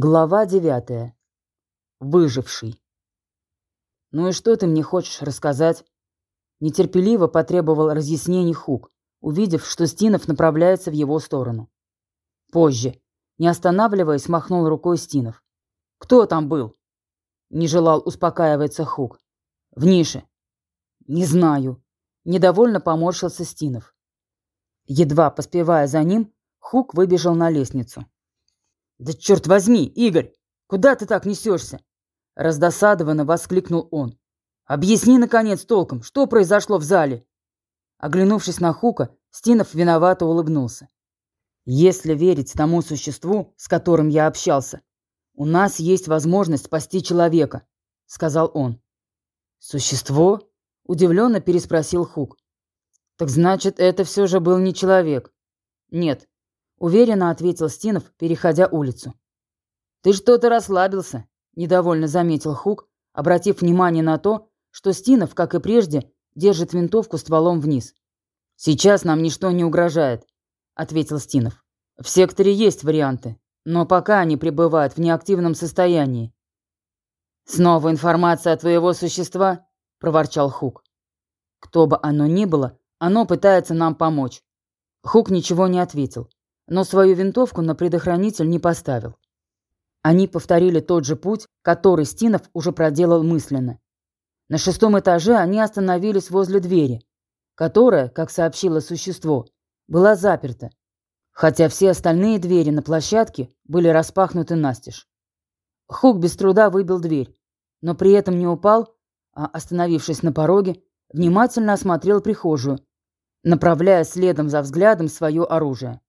Глава девятая. Выживший. «Ну и что ты мне хочешь рассказать?» Нетерпеливо потребовал разъяснений Хук, увидев, что Стинов направляется в его сторону. Позже, не останавливаясь, махнул рукой Стинов. «Кто там был?» Не желал успокаиваться Хук. «В нише». «Не знаю». Недовольно поморщился Стинов. Едва поспевая за ним, Хук выбежал на лестницу. «Да черт возьми, Игорь, куда ты так несешься?» Раздосадованно воскликнул он. «Объясни, наконец, толком, что произошло в зале?» Оглянувшись на Хука, Стинов виновато улыбнулся. «Если верить тому существу, с которым я общался, у нас есть возможность спасти человека», — сказал он. «Существо?» — удивленно переспросил Хук. «Так значит, это все же был не человек?» «Нет, Уверенно ответил Стинов, переходя улицу. «Ты что-то расслабился», – недовольно заметил Хук, обратив внимание на то, что Стинов, как и прежде, держит винтовку стволом вниз. «Сейчас нам ничто не угрожает», – ответил Стинов. «В секторе есть варианты, но пока они пребывают в неактивном состоянии». «Снова информация от твоего существа?» – проворчал Хук. «Кто бы оно ни было, оно пытается нам помочь». Хук ничего не ответил но свою винтовку на предохранитель не поставил. Они повторили тот же путь, который Стинов уже проделал мысленно. На шестом этаже они остановились возле двери, которая, как сообщило существо, была заперта, хотя все остальные двери на площадке были распахнуты настежь. Хук без труда выбил дверь, но при этом не упал, а, остановившись на пороге, внимательно осмотрел прихожую, направляя следом за взглядом свое оружие.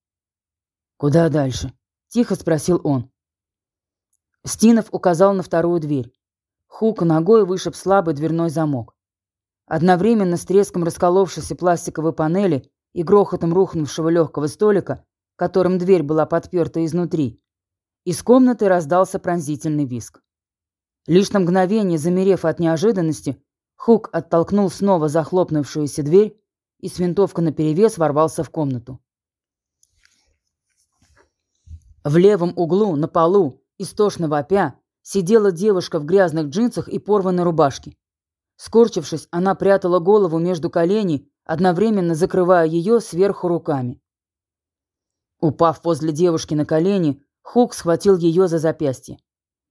«Куда дальше?» – тихо спросил он. Стинов указал на вторую дверь. Хук ногой вышиб слабый дверной замок. Одновременно с треском расколовшейся пластиковой панели и грохотом рухнувшего легкого столика, которым дверь была подперта изнутри, из комнаты раздался пронзительный виск. Лишь на мгновение, замерев от неожиданности, Хук оттолкнул снова захлопнувшуюся дверь и с винтовкой наперевес ворвался в комнату. В левом углу, на полу, истошно вопя, сидела девушка в грязных джинсах и порванной рубашке. Скорчившись, она прятала голову между коленей, одновременно закрывая ее сверху руками. Упав возле девушки на колени, Хук схватил ее за запястье.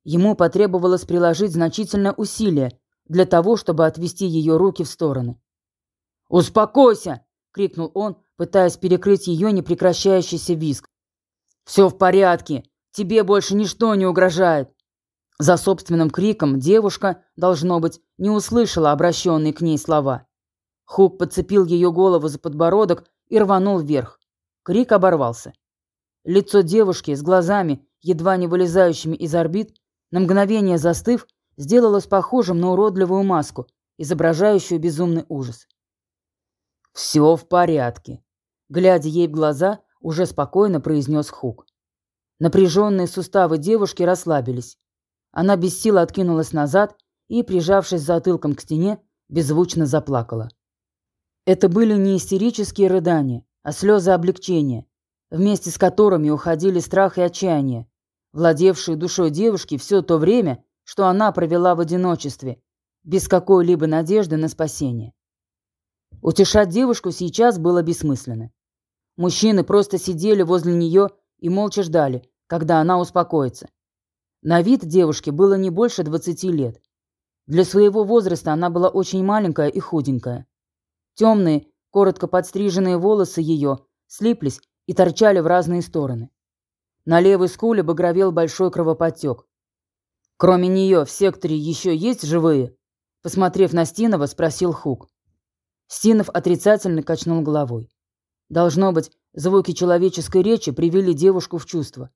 Ему потребовалось приложить значительное усилие для того, чтобы отвести ее руки в стороны. «Успокойся!» — крикнул он, пытаясь перекрыть ее непрекращающийся визг. «Все в порядке. Тебе больше ничто не угрожает». За собственным криком девушка, должно быть, не услышала обращенные к ней слова. Хук подцепил ее голову за подбородок и рванул вверх. Крик оборвался. Лицо девушки с глазами, едва не вылезающими из орбит, на мгновение застыв, сделалось похожим на уродливую маску, изображающую безумный ужас. «Все в порядке», — глядя ей в глаза, уже спокойно произнес Хук. Напряженные суставы девушки расслабились. Она без сил откинулась назад и, прижавшись затылком к стене, беззвучно заплакала. Это были не истерические рыдания, а слезы облегчения, вместе с которыми уходили страх и отчаяние, владевшие душой девушки все то время, что она провела в одиночестве, без какой-либо надежды на спасение. Утешать девушку сейчас было бессмысленно. Мужчины просто сидели возле нее и молча ждали, когда она успокоится. На вид девушке было не больше 20 лет. Для своего возраста она была очень маленькая и худенькая. Темные, коротко подстриженные волосы ее слиплись и торчали в разные стороны. На левой скуле багровел большой кровоподтек. «Кроме нее в секторе еще есть живые?» Посмотрев на Стинова, спросил Хук. Стинов отрицательно качнул головой. Должно быть, звуки человеческой речи привели девушку в чувство.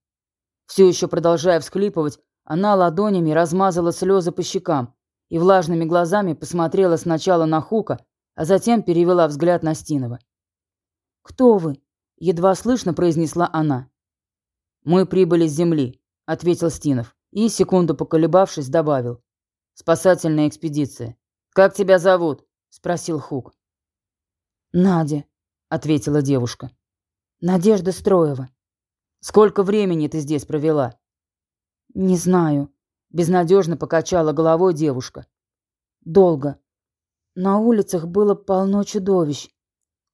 Все еще продолжая всхлипывать, она ладонями размазала слезы по щекам и влажными глазами посмотрела сначала на Хука, а затем перевела взгляд на Стинова. «Кто вы?» — едва слышно произнесла она. «Мы прибыли с земли», — ответил Стинов и, секунду поколебавшись, добавил. «Спасательная экспедиция». «Как тебя зовут?» — спросил Хук. «Надя», ответила девушка. Надежда Строева. Сколько времени ты здесь провела? Не знаю. Безнадежно покачала головой девушка. Долго. На улицах было полно чудовищ.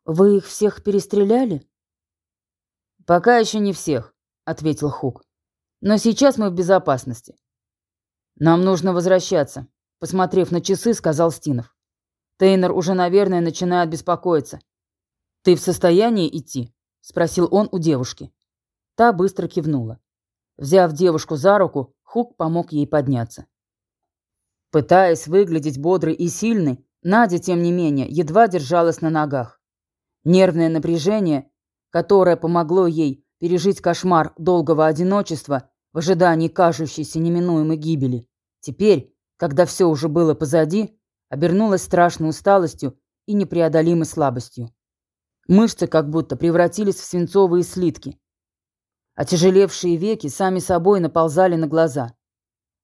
Вы их всех перестреляли? Пока еще не всех, ответил Хук. Но сейчас мы в безопасности. Нам нужно возвращаться, посмотрев на часы, сказал Стинов. Тейнер уже, наверное, начинает беспокоиться. Ты в состоянии идти? спросил он у девушки. Та быстро кивнула. Взяв девушку за руку, Хук помог ей подняться. Пытаясь выглядеть бодрой и сильной, Надя, тем не менее, едва держалась на ногах. Нервное напряжение, которое помогло ей пережить кошмар долгого одиночества в ожидании кажущейся неминуемой гибели, теперь, когда все уже было позади, обернулось страшной усталостью и непреодолимой слабостью. Мышцы как будто превратились в свинцовые слитки. Отяжелевшие веки сами собой наползали на глаза.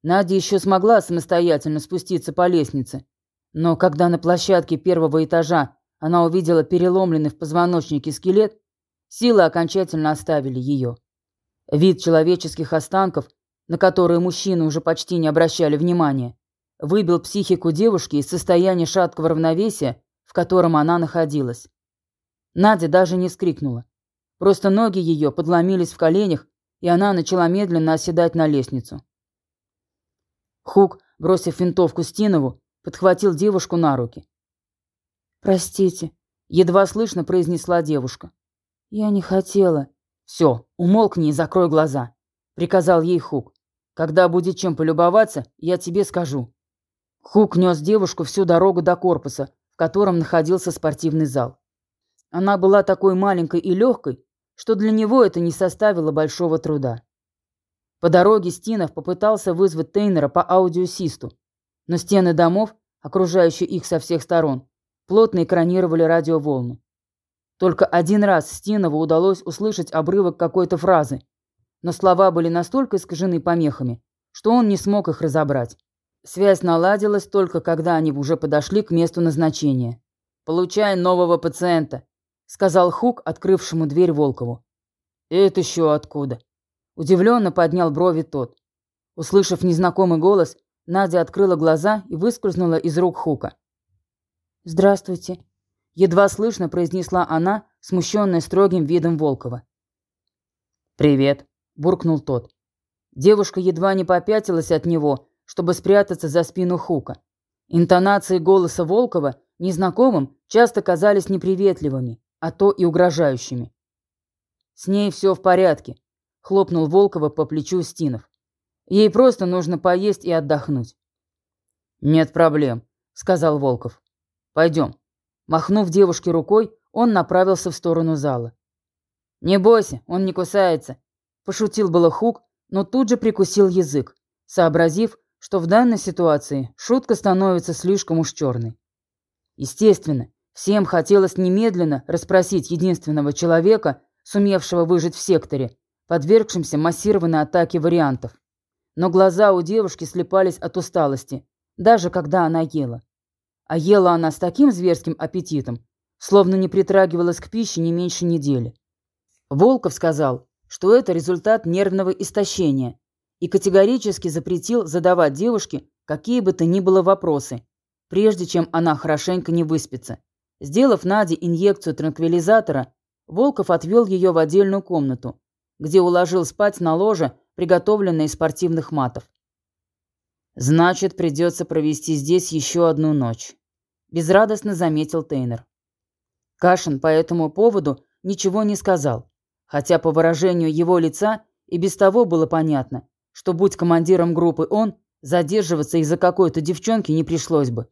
Надя еще смогла самостоятельно спуститься по лестнице, но когда на площадке первого этажа она увидела переломленный в позвоночнике скелет, силы окончательно оставили ее. Вид человеческих останков, на которые мужчины уже почти не обращали внимания, выбил психику девушки из состояния шаткого равновесия, в котором она находилась. Надя даже не вскрикнула. Просто ноги ее подломились в коленях, и она начала медленно оседать на лестницу. Хук, бросив винтовку Стинову, подхватил девушку на руки. «Простите», — едва слышно произнесла девушка. «Я не хотела». «Все, умолкни и закрой глаза», — приказал ей Хук. «Когда будет чем полюбоваться, я тебе скажу». Хук нес девушку всю дорогу до корпуса, в котором находился спортивный зал. Она была такой маленькой и легкой, что для него это не составило большого труда. По дороге Стинов попытался вызвать Тейнера по аудиосисту, но стены домов, окружающие их со всех сторон, плотно экранировали радиоволны. Только один раз Стинову удалось услышать обрывок какой-то фразы, но слова были настолько искажены помехами, что он не смог их разобрать. Связь наладилась только когда они уже подошли к месту назначения. «Получай нового пациента», — сказал Хук, открывшему дверь Волкову. «Это еще откуда?» Удивленно поднял брови тот. Услышав незнакомый голос, Надя открыла глаза и выскользнула из рук Хука. «Здравствуйте», — едва слышно произнесла она, смущенная строгим видом Волкова. «Привет», — буркнул тот. Девушка едва не попятилась от него, чтобы спрятаться за спину Хука. Интонации голоса Волкова незнакомым часто казались неприветливыми, а то и угрожающими. «С ней все в порядке», — хлопнул Волкова по плечу Стинов. Ей просто нужно поесть и отдохнуть. Нет проблем, сказал Волков. Пойдем. Махнув девушке рукой, он направился в сторону зала. Не бойся, он не кусается, пошутил было Хук, но тут же прикусил язык, сообразив, что в данной ситуации шутка становится слишком уж черной. Естественно, всем хотелось немедленно расспросить единственного человека, сумевшего выжить в секторе, подвергшемся массированной атаке вариантов но глаза у девушки слепались от усталости, даже когда она ела. А ела она с таким зверским аппетитом, словно не притрагивалась к пище не меньше недели. Волков сказал, что это результат нервного истощения и категорически запретил задавать девушке какие бы то ни было вопросы, прежде чем она хорошенько не выспится. Сделав Наде инъекцию транквилизатора, Волков отвел ее в отдельную комнату, где уложил спать на ложе приготовленная из спортивных матов. «Значит, придется провести здесь еще одну ночь», – безрадостно заметил Тейнер. Кашин по этому поводу ничего не сказал, хотя по выражению его лица и без того было понятно, что будь командиром группы он, задерживаться из-за какой-то девчонки не пришлось бы.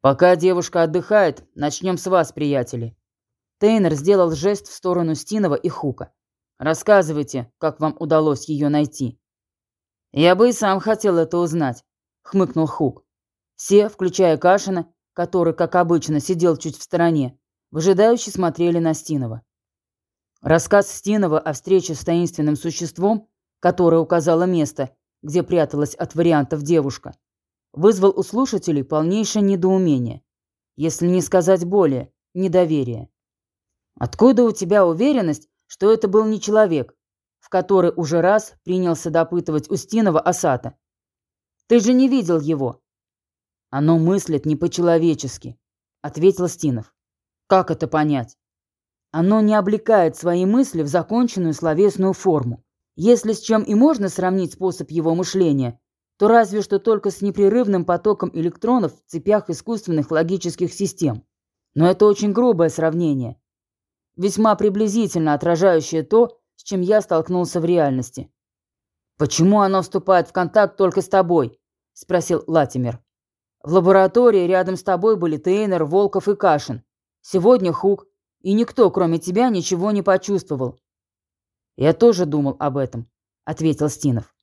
«Пока девушка отдыхает, начнем с вас, приятели». Тейнер сделал жест в сторону Стинова и Хука. Рассказывайте, как вам удалось ее найти». «Я бы и сам хотел это узнать», — хмыкнул Хук. Все, включая Кашина, который, как обычно, сидел чуть в стороне, выжидающе смотрели на Стинова. Рассказ Стинова о встрече с таинственным существом, которое указало место, где пряталась от вариантов девушка, вызвал у слушателей полнейшее недоумение, если не сказать более, недоверие. «Откуда у тебя уверенность, что это был не человек. в который уже раз принялся допытывать Устинова Асата. «Ты же не видел его!» «Оно мыслит не по-человечески», — ответил Стинов. «Как это понять?» «Оно не облекает свои мысли в законченную словесную форму. Если с чем и можно сравнить способ его мышления, то разве что только с непрерывным потоком электронов в цепях искусственных логических систем. Но это очень грубое сравнение, весьма приблизительно отражающее то, с чем я столкнулся в реальности. «Почему оно вступает в контакт только с тобой?» – спросил Латимер. «В лаборатории рядом с тобой были Тейнер, Волков и Кашин. Сегодня Хук, и никто, кроме тебя, ничего не почувствовал. «Я тоже думал об этом», — ответил Стинов.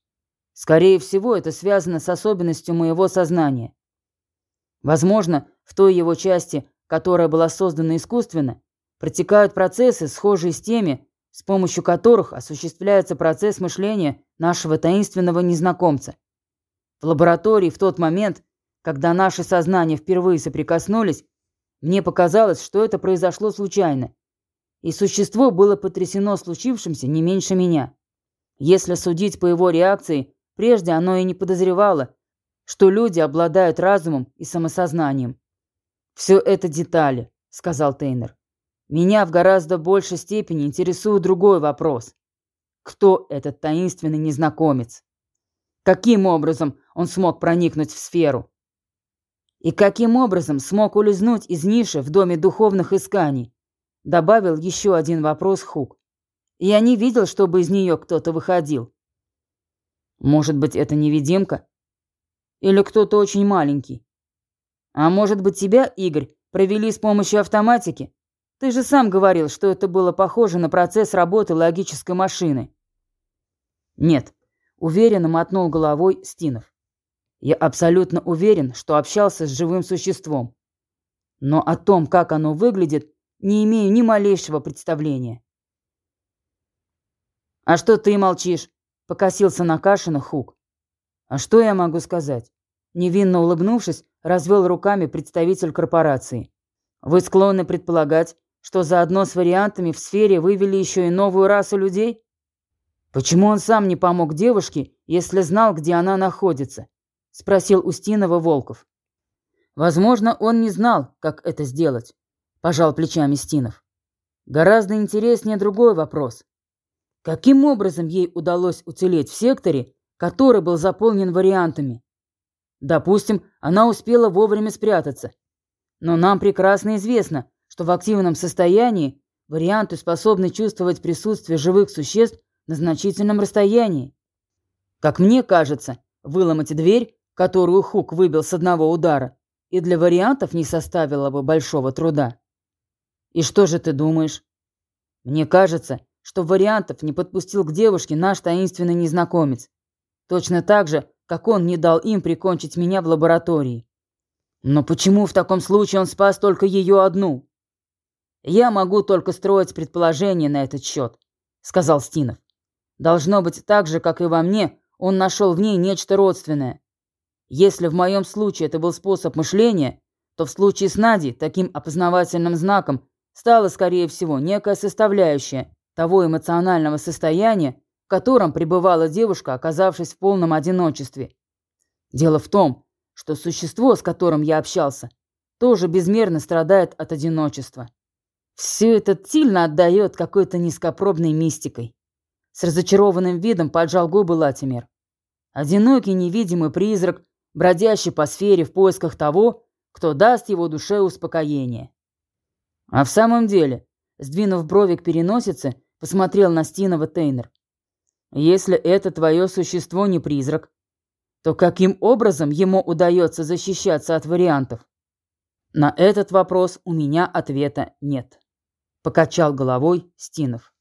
«Скорее всего, это связано с особенностью моего сознания. Возможно, в той его части, которая была создана искусственно, протекают процессы, схожие с теми, с помощью которых осуществляется процесс мышления нашего таинственного незнакомца. В лаборатории в тот момент, когда наши сознания впервые соприкоснулись, мне показалось, что это произошло случайно, и существо было потрясено случившимся не меньше меня. Если судить по его реакции, прежде оно и не подозревало, что люди обладают разумом и самосознанием. «Все это детали», — сказал Тейнер. «Меня в гораздо большей степени интересует другой вопрос. Кто этот таинственный незнакомец? Каким образом он смог проникнуть в сферу? И каким образом смог улизнуть из ниши в Доме духовных исканий, Добавил еще один вопрос Хук. Я не видел, чтобы из нее кто-то выходил. Может быть, это невидимка? Или кто-то очень маленький? А может быть, тебя, Игорь, провели с помощью автоматики? Ты же сам говорил, что это было похоже на процесс работы логической машины. Нет, уверенно мотнул головой Стинов. Я абсолютно уверен, что общался с живым существом. Но о том, как оно выглядит, не имею ни малейшего представления. «А что ты молчишь?» — покосился на Кашина Хук. «А что я могу сказать?» Невинно улыбнувшись, развел руками представитель корпорации. «Вы склонны предполагать, что заодно с вариантами в сфере вывели еще и новую расу людей? Почему он сам не помог девушке, если знал, где она находится?» — спросил Устинова Волков. «Возможно, он не знал, как это сделать пожал плечами Стинов. Гораздо интереснее другой вопрос. Каким образом ей удалось уцелеть в секторе, который был заполнен вариантами? Допустим, она успела вовремя спрятаться. Но нам прекрасно известно, что в активном состоянии варианты способны чувствовать присутствие живых существ на значительном расстоянии. Как мне кажется, выломать дверь, которую Хук выбил с одного удара, и для вариантов не составило бы большого труда. «И что же ты думаешь?» «Мне кажется, что вариантов не подпустил к девушке наш таинственный незнакомец. Точно так же, как он не дал им прикончить меня в лаборатории. Но почему в таком случае он спас только ее одну?» «Я могу только строить предположения на этот счет», — сказал Стинов. «Должно быть так же, как и во мне, он нашел в ней нечто родственное. Если в моем случае это был способ мышления, то в случае с Надей таким опознавательным знаком стала, скорее всего, некая составляющая того эмоционального состояния, в котором пребывала девушка, оказавшись в полном одиночестве. Дело в том, что существо, с которым я общался, тоже безмерно страдает от одиночества. Все это сильно отдает какой-то низкопробной мистикой. С разочарованным видом поджал губы Латимер. Одинокий невидимый призрак, бродящий по сфере в поисках того, кто даст его душе успокоение. А в самом деле, сдвинув брови к переносице, посмотрел на Стинова Тейнер. Если это твое существо не призрак, то каким образом ему удается защищаться от вариантов? На этот вопрос у меня ответа нет. Покачал головой Стинов.